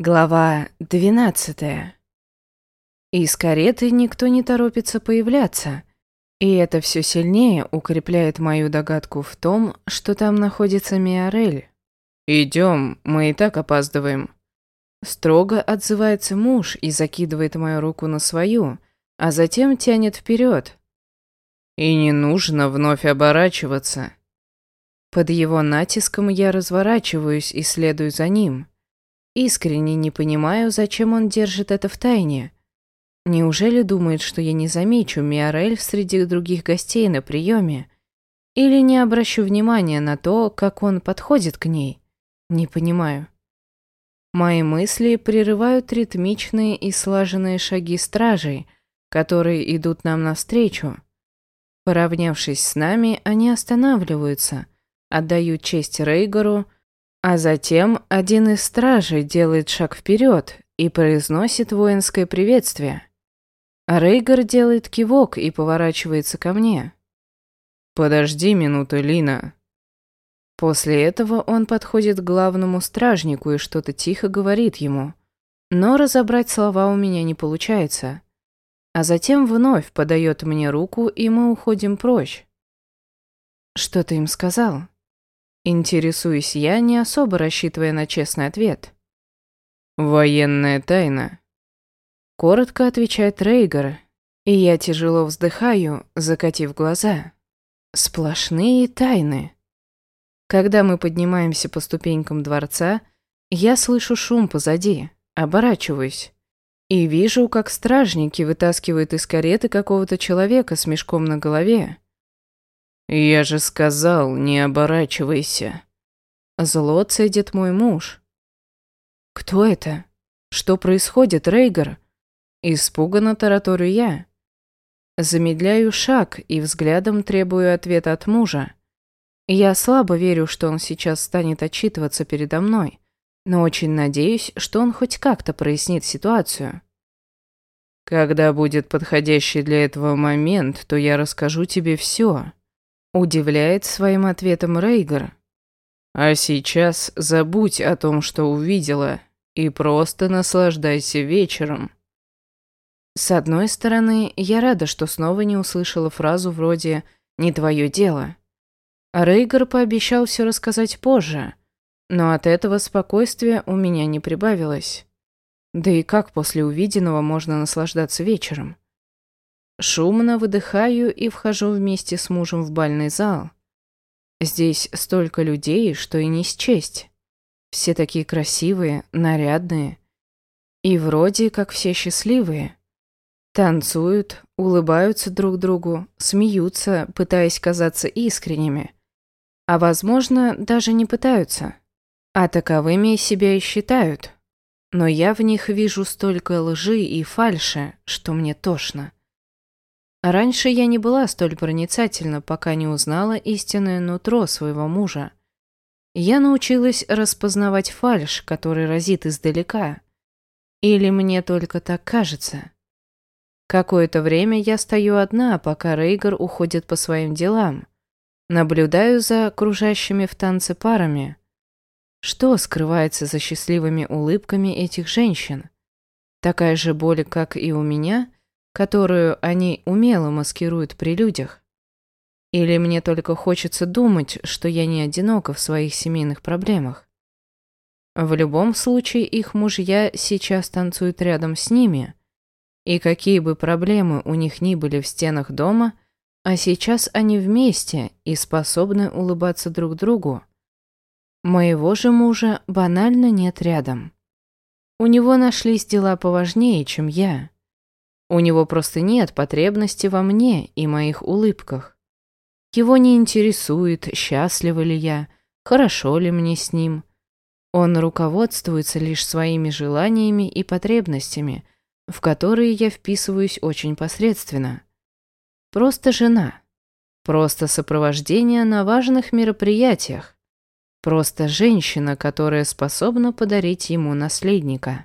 Глава двенадцатая. Из кареты никто не торопится появляться, и это все сильнее укрепляет мою догадку в том, что там находится Миорель. «Идем, мы и так опаздываем». Строго отзывается муж и закидывает мою руку на свою, а затем тянет вперед. «И не нужно вновь оборачиваться». Под его натиском я разворачиваюсь и следую за ним – Искренне не понимаю, зачем он держит это в тайне. Неужели думает, что я не замечу Миорель среди других гостей на приеме? Или не обращу внимания на то, как он подходит к ней? Не понимаю. Мои мысли прерывают ритмичные и слаженные шаги стражей, которые идут нам навстречу. Поравнявшись с нами, они останавливаются, отдают честь Рейгору, а затем один из стражей делает шаг вперед и произносит воинское приветствие. Рейгар делает кивок и поворачивается ко мне. «Подожди минуту, Лина». После этого он подходит к главному стражнику и что-то тихо говорит ему. Но разобрать слова у меня не получается. А затем вновь подает мне руку, и мы уходим прочь. «Что ты им сказал?» Интересуюсь я, не особо рассчитывая на честный ответ. «Военная тайна», — коротко отвечает Рейгар, и я тяжело вздыхаю, закатив глаза. Сплошные тайны. Когда мы поднимаемся по ступенькам дворца, я слышу шум позади, оборачиваюсь и вижу, как стражники вытаскивают из кареты какого-то человека с мешком на голове. «Я же сказал, не оборачивайся». Зло цедит мой муж. «Кто это? Что происходит, Рейгар?» Испуганно тараторю я. Замедляю шаг и взглядом требую ответа от мужа. Я слабо верю, что он сейчас станет отчитываться передо мной, но очень надеюсь, что он хоть как-то прояснит ситуацию. Когда будет подходящий для этого момент, то я расскажу тебе все. Удивляет своим ответом Рейгар. А сейчас забудь о том, что увидела, и просто наслаждайся вечером. С одной стороны, я рада, что снова не услышала фразу вроде «не твое дело». Рейгар пообещал все рассказать позже, но от этого спокойствия у меня не прибавилось. Да и как после увиденного можно наслаждаться вечером? Шумно выдыхаю и вхожу вместе с мужем в бальный зал. Здесь столько людей, что и не счесть. Все такие красивые, нарядные. И вроде как все счастливые. Танцуют, улыбаются друг другу, смеются, пытаясь казаться искренними. А возможно, даже не пытаются. А таковыми себя и считают. Но я в них вижу столько лжи и фальши, что мне тошно. Раньше я не была столь проницательна, пока не узнала истинное нутро своего мужа. Я научилась распознавать фальшь, который разит издалека. Или мне только так кажется? Какое-то время я стою одна, пока Рейгар уходит по своим делам. Наблюдаю за окружающими в танце парами. Что скрывается за счастливыми улыбками этих женщин? Такая же боль, как и у меня – которую они умело маскируют при людях? Или мне только хочется думать, что я не одинока в своих семейных проблемах? В любом случае, их мужья сейчас танцуют рядом с ними, и какие бы проблемы у них ни были в стенах дома, а сейчас они вместе и способны улыбаться друг другу. Моего же мужа банально нет рядом. У него нашлись дела поважнее, чем я. У него просто нет потребности во мне и моих улыбках. Его не интересует, счастлива ли я, хорошо ли мне с ним. Он руководствуется лишь своими желаниями и потребностями, в которые я вписываюсь очень посредственно. Просто жена. Просто сопровождение на важных мероприятиях. Просто женщина, которая способна подарить ему наследника.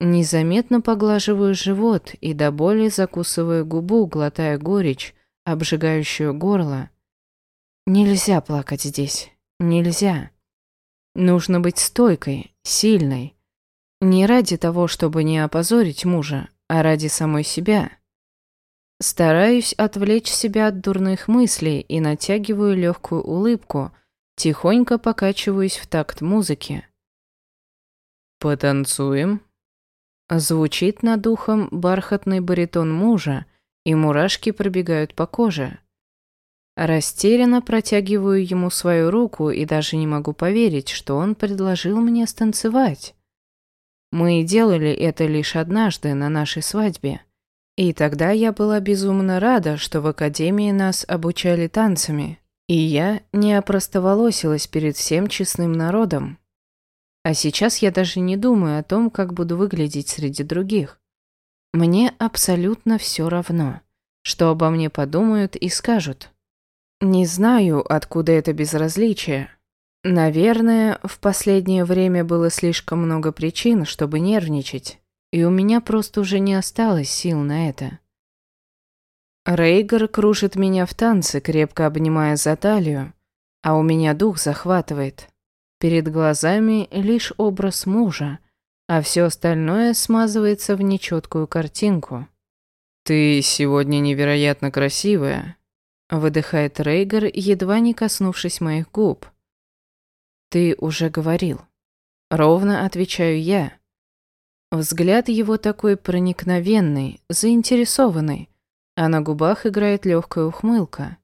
Незаметно поглаживаю живот и до боли закусываю губу, глотая горечь, обжигающую горло. Нельзя плакать здесь. Нельзя. Нужно быть стойкой, сильной. Не ради того, чтобы не опозорить мужа, а ради самой себя. Стараюсь отвлечь себя от дурных мыслей и натягиваю легкую улыбку, тихонько покачиваюсь в такт музыки. «Потанцуем?» Звучит над ухом бархатный баритон мужа, и мурашки пробегают по коже. Растерянно протягиваю ему свою руку и даже не могу поверить, что он предложил мне станцевать. Мы делали это лишь однажды на нашей свадьбе. И тогда я была безумно рада, что в академии нас обучали танцами, и я не опростоволосилась перед всем честным народом. А сейчас я даже не думаю о том, как буду выглядеть среди других. Мне абсолютно все равно, что обо мне подумают и скажут. Не знаю, откуда это безразличие. Наверное, в последнее время было слишком много причин, чтобы нервничать, и у меня просто уже не осталось сил на это. Рейгар кружит меня в танце, крепко обнимая за талию, а у меня дух захватывает. Перед глазами лишь образ мужа, а все остальное смазывается в нечеткую картинку. «Ты сегодня невероятно красивая», Выдыхает Рейгар, едва не коснувшись моих губ. «Ты уже говорил». Ровно отвечаю я. Взгляд его такой проникновенный, заинтересованный, а на губах играет легкая ухмылка.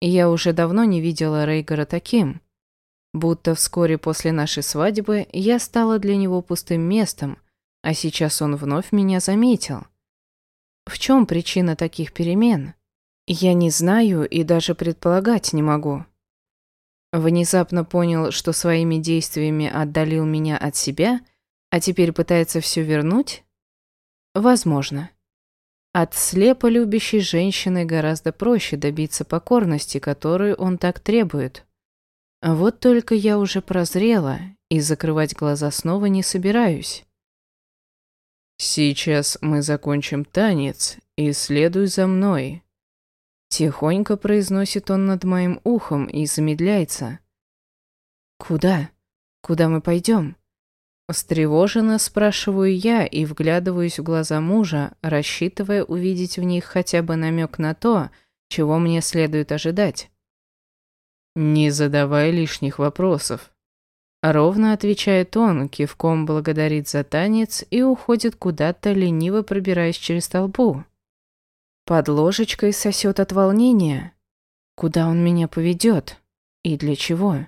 Я уже давно не видела Рейгара таким. Будто вскоре после нашей свадьбы я стала для него пустым местом, а сейчас он вновь меня заметил. В чем причина таких перемен? Я не знаю и даже предполагать не могу. Внезапно понял, что своими действиями отдалил меня от себя, а теперь пытается все вернуть? Возможно. От слепо любящей женщины гораздо проще добиться покорности, которую он так требует. Вот только я уже прозрела и закрывать глаза снова не собираюсь. «Сейчас мы закончим танец, и следуй за мной», Тихонько произносит он над моим ухом и замедляется. «Куда? Куда мы пойдем?» Встревоженно спрашиваю я и вглядываюсь в глаза мужа, рассчитывая увидеть в них хотя бы намек на то, чего мне следует ожидать. «Не задавай лишних вопросов», Ровно отвечает он, кивком благодарит за танец и уходит куда-то, лениво пробираясь через толпу. Под ложечкой сосет от волнения. Куда он меня поведет? И для чего?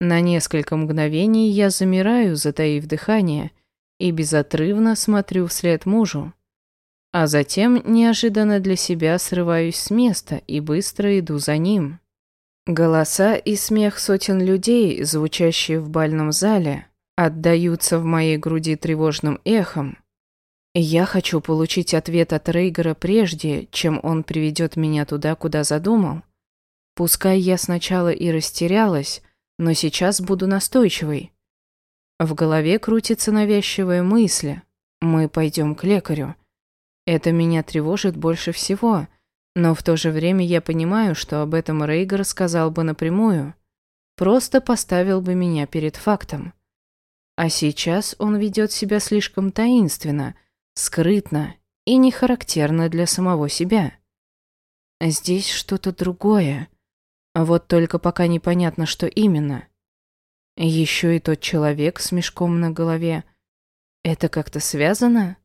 На несколько мгновений я замираю, затаив дыхание, и безотрывно смотрю вслед мужу. А затем неожиданно для себя срываюсь с места и быстро иду за ним. Голоса и смех сотен людей, звучащие в бальном зале, отдаются в моей груди тревожным эхом, я хочу получить ответ от Рейгера прежде, чем он приведет меня туда, куда задумал. Пускай я сначала и растерялась, но сейчас буду настойчивой. В голове крутится навязчивая мысль. Мы пойдем к лекарю. Это меня тревожит больше всего, но в то же время я понимаю, что об этом Рейгер сказал бы напрямую. Просто поставил бы меня перед фактом. А сейчас он ведет себя слишком таинственно – скрытно и не характерно для самого себя. Здесь что-то другое, вот только пока непонятно, что именно. Еще и тот человек с мешком на голове. Это как-то связано?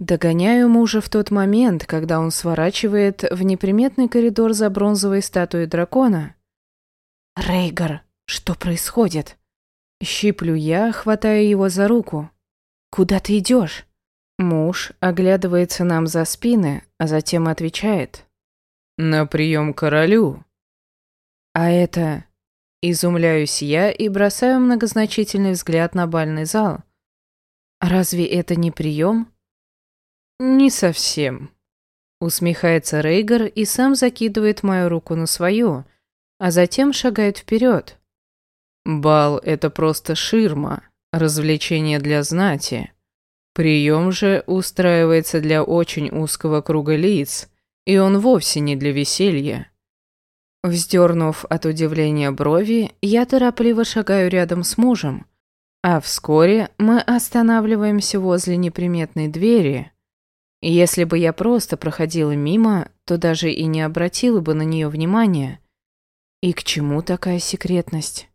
Догоняю мужа в тот момент, когда он сворачивает в неприметный коридор за бронзовой статуей дракона. «Рейгар, что происходит?» Щиплю я, хватая его за руку. «Куда ты идешь? Муж оглядывается нам за спины, а затем отвечает. «На прием королю». «А это...» Изумляюсь я и бросаю многозначительный взгляд на бальный зал. «Разве это не прием?» «Не совсем», — усмехается Рейгар и сам закидывает мою руку на свою, а затем шагает вперед. «Бал — это просто ширма, развлечение для знати». Прием же устраивается для очень узкого круга лиц, и он вовсе не для веселья. Вздернув от удивления брови, я торопливо шагаю рядом с мужем, А вскоре мы останавливаемся возле неприметной двери. Если бы я просто проходила мимо, то даже и не обратила бы на нее внимания. И к чему такая секретность?